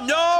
no.